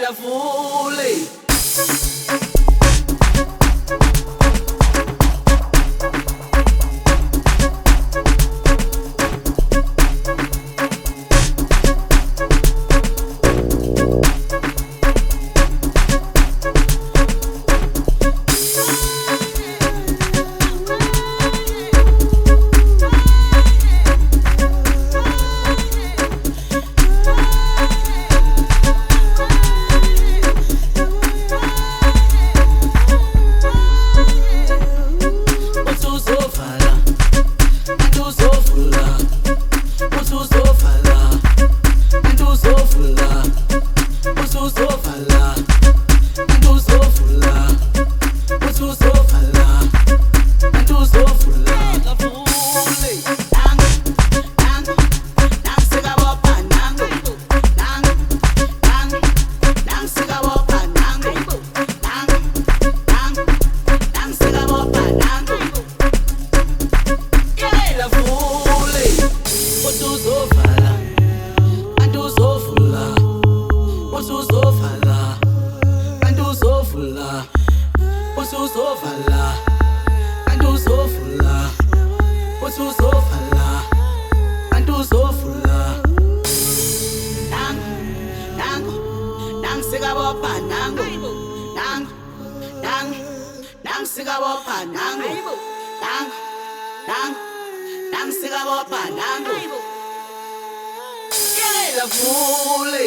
la foule. Nangu sikabopha nangu nangu nangu nangu sikabopha nangu Yela vule